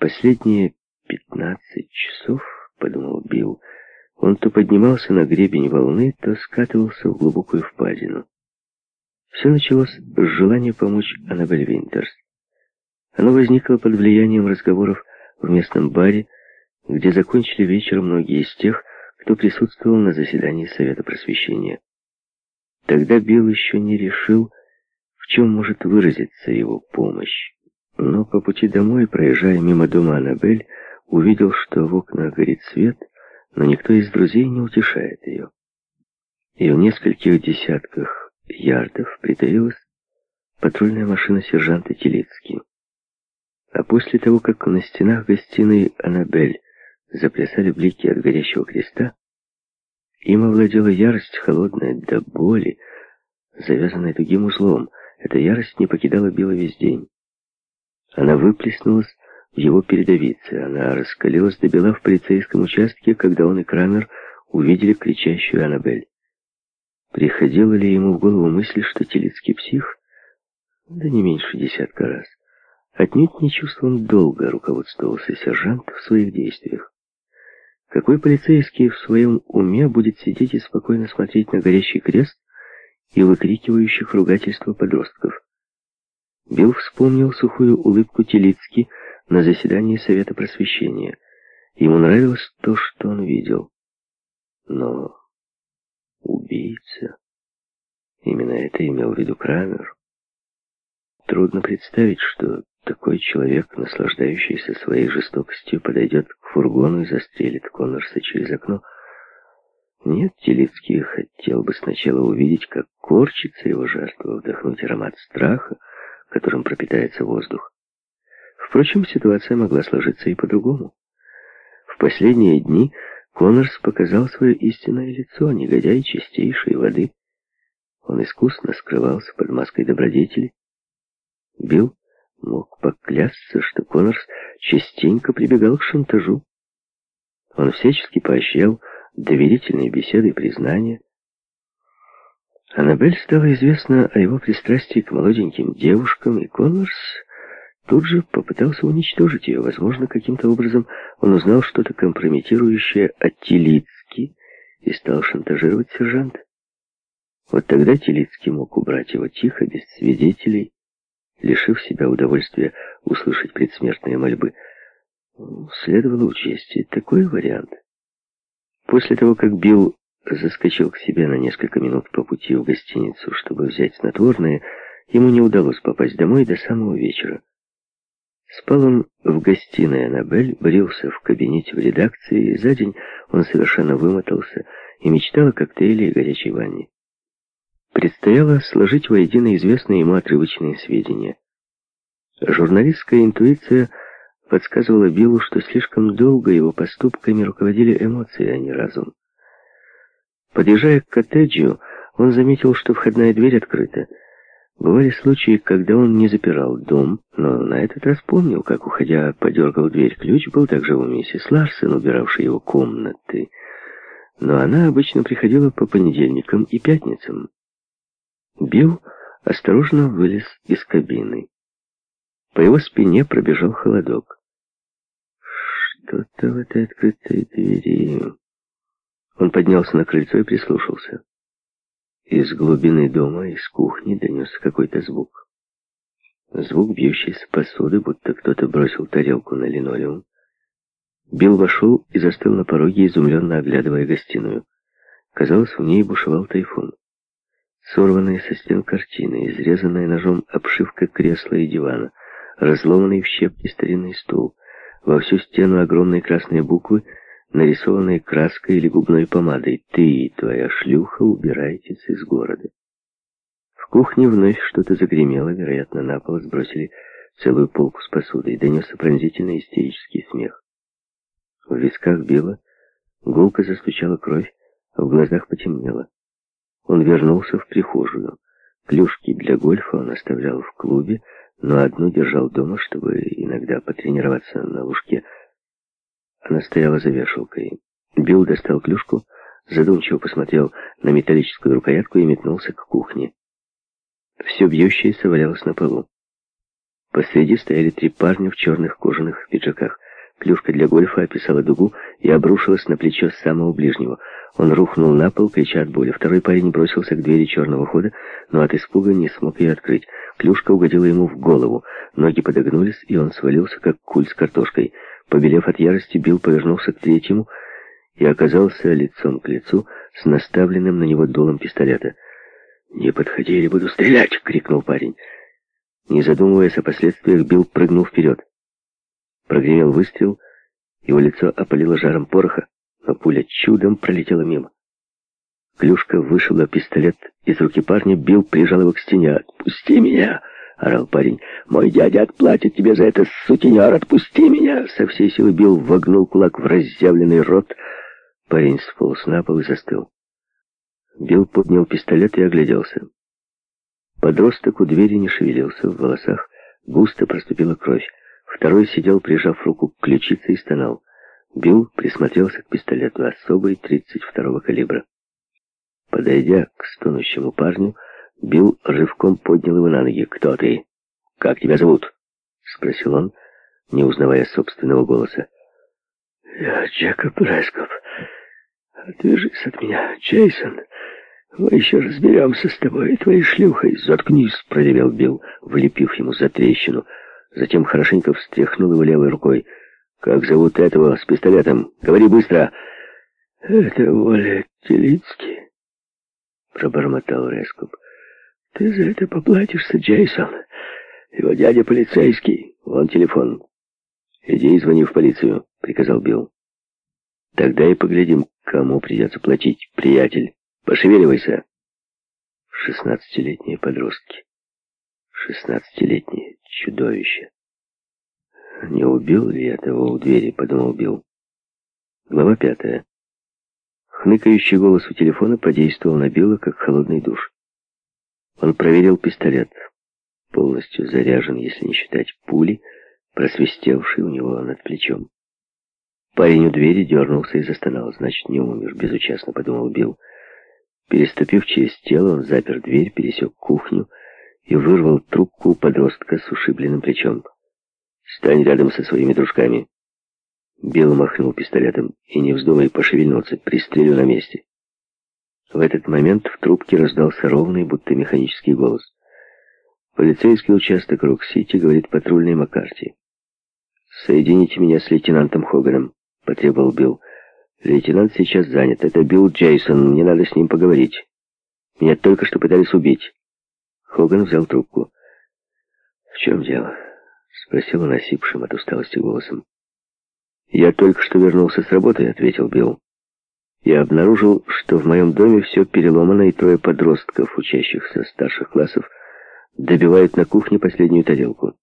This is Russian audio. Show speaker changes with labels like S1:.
S1: Последние пятнадцать часов, подумал Билл, он то поднимался на гребень волны, то скатывался в глубокую впадину. Все началось с желания помочь Аннабель Винтерс. Оно возникло под влиянием разговоров в местном баре, где закончили вечер многие из тех, кто присутствовал на заседании Совета Просвещения. Тогда Билл еще не решил, в чем может выразиться его помощь. Но по пути домой, проезжая мимо дома Аннабель, увидел, что в окнах горит свет, но никто из друзей не утешает ее. И в нескольких десятках ярдов притаилась патрульная машина сержанта Телицки. А после того, как на стенах гостиной Аннабель заплясали блики от горящего креста, им овладела ярость, холодная до боли, завязанная тугим узлом. Эта ярость не покидала Билла весь день. Она выплеснулась в его передовице. Она раскалилась до бела в полицейском участке, когда он и Крамер увидели кричащую Аннабель. Приходила ли ему в голову мысль, что Телицкий псих? Да не меньше десятка раз. Отнюдь не чувством долга руководствовался сержант в своих действиях. Какой полицейский в своем уме будет сидеть и спокойно смотреть на горящий крест и выкрикивающих ругательства подростков? Билл вспомнил сухую улыбку Телицки на заседании Совета Просвещения. Ему нравилось то, что он видел. Но убийца... Именно это имел в виду Крамер. Трудно представить, что такой человек, наслаждающийся своей жестокостью, подойдет к фургону и застрелит Коннорса через окно. Нет, Телицкий хотел бы сначала увидеть, как корчится его жертва, вдохнуть аромат страха, которым пропитается воздух. Впрочем, ситуация могла сложиться и по-другому. В последние дни Коннорс показал свое истинное лицо, негодяй чистейшей воды. Он искусно скрывался под маской добродетели. Билл мог поклясться, что Коннорс частенько прибегал к шантажу. Он всячески поощрял доверительные беседы и признания. Аннабель стало известно о его пристрастии к молоденьким девушкам, и Коннорс тут же попытался уничтожить ее. Возможно, каким-то образом он узнал что-то компрометирующее о Телицке и стал шантажировать сержанта. Вот тогда Телицкий мог убрать его тихо, без свидетелей, лишив себя удовольствия услышать предсмертные мольбы. Следовало учесть такой вариант. После того, как Билл заскочил к себе на несколько минут по пути в гостиницу, чтобы взять снотворное, ему не удалось попасть домой до самого вечера. Спал он в гостиной Аннабель, брился в кабинете в редакции, и за день он совершенно вымотался и мечтал о коктейле и горячей ванне. Предстояло сложить воедино известные ему отрывочные сведения. Журналистская интуиция подсказывала Биллу, что слишком долго его поступками руководили эмоции, а не разум. Подъезжая к коттеджу, он заметил, что входная дверь открыта. Бывали случаи, когда он не запирал дом, но на этот раз помнил, как, уходя, подергал дверь. Ключ был также у миссис Ларсен, убиравшей его комнаты. Но она обычно приходила по понедельникам и пятницам. Билл осторожно вылез из кабины. По его спине пробежал холодок. Что-то в этой открытой двери... Он поднялся на крыльцо и прислушался. Из глубины дома, из кухни донесся какой-то звук. Звук бьющейся посуды, будто кто-то бросил тарелку на линолеум. Билл вошел и застыл на пороге, изумленно оглядывая гостиную. Казалось, в ней бушевал тайфун. Сорванные со стен картины, изрезанная ножом обшивка кресла и дивана, разломанный в щепки старинный стул, во всю стену огромные красные буквы, нарисованные краской или губной помадой. «Ты и твоя шлюха убирайтесь из города». В кухне вновь что-то загремело, вероятно, на пол сбросили целую полку с посудой. Донесся пронзительный истерический смех. В висках било, гулко застучала кровь, а в глазах потемнело. Он вернулся в прихожую. Клюшки для гольфа он оставлял в клубе, но одну держал дома, чтобы иногда потренироваться на лужке. Она стояла за вешалкой. Билл достал клюшку, задумчиво посмотрел на металлическую рукоятку и метнулся к кухне. Все бьющееся валялось на полу. Посреди стояли три парня в черных кожаных пиджаках. Клюшка для гольфа описала дугу и обрушилась на плечо самого ближнего. Он рухнул на пол, крича от боли. Второй парень бросился к двери черного хода, но от испуга не смог ее открыть. Клюшка угодила ему в голову. Ноги подогнулись, и он свалился, как куль с картошкой. Побелев от ярости, Билл повернулся к третьему и оказался лицом к лицу с наставленным на него дулом пистолета. «Не подходи, или буду стрелять!» — крикнул парень. Не задумываясь о последствиях, Билл прыгнул вперед. Прогремел выстрел, его лицо опалило жаром пороха, но пуля чудом пролетела мимо. Клюшка вышибла пистолет из руки парня, Билл прижал его к стене. «Отпусти меня!» — орал парень. «Мой дядя отплатит тебе за это, сутенер! Отпусти меня!» Со всей силы Билл вогнул кулак в разъявленный рот. Парень сполз на пол и застыл. Билл поднял пистолет и огляделся. Подросток у двери не шевелился, в волосах густо проступила кровь. Второй сидел, прижав руку к ключице и стонал. Билл присмотрелся к пистолету особой 32-го калибра. Подойдя к стонущему парню, Билл рывком поднял его на ноги. «Кто ты? Как тебя зовут?» — спросил он, не узнавая собственного голоса.
S2: «Я Джекоб Рескоп. Отвяжись от меня, Джейсон. Мы еще разберемся с тобой и твоей шлюхой.
S1: Заткнись!» — проревел Билл, влепив ему за трещину. Затем хорошенько встряхнул его левой рукой. «Как зовут этого с пистолетом? Говори быстро!»
S2: «Это Воля Телицкий», — пробормотал Рескоп. «Ты за это поплатишься, Джейсон. Его дядя полицейский. Вон телефон».
S1: «Иди и звони в полицию», — приказал Билл. «Тогда и поглядим, кому придется платить, приятель. Пошевеливайся». Шестнадцатилетние подростки. Шестнадцатилетние чудовище. «Не убил ли я того у двери?» — подумал Билл. Глава пятая. Хныкающий голос у телефона подействовал на Билла, как холодный душ. Он проверил пистолет. Полностью заряжен, если не считать пули, просвистевшей у него над плечом. Парень у двери дернулся и застонал. «Значит, не умер», — безучастно подумал Билл. Переступив через тело, он запер дверь, пересек кухню и вырвал трубку у подростка с ушибленным плечом. «Стань рядом со своими дружками». Билл махнул пистолетом. «И не вздумай пошевельнуться, пристрелю на месте». В этот момент в трубке раздался ровный, будто механический голос. «Полицейский участок Рок-Сити», — говорит патрульный Маккарти. «Соедините меня с лейтенантом Хоганом», — потребовал Билл. «Лейтенант сейчас занят. Это Билл Джейсон. Мне надо с ним поговорить. Меня только что пытались убить». Хоган взял трубку. «В чем дело?» — спросил он осипшим от усталости голосом. «Я только что вернулся с работы», — ответил Билл. «Я обнаружил, что в моем доме все переломано, и трое подростков, учащихся старших классов, добивают на кухне последнюю тарелку.